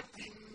نَاصِيَةٍ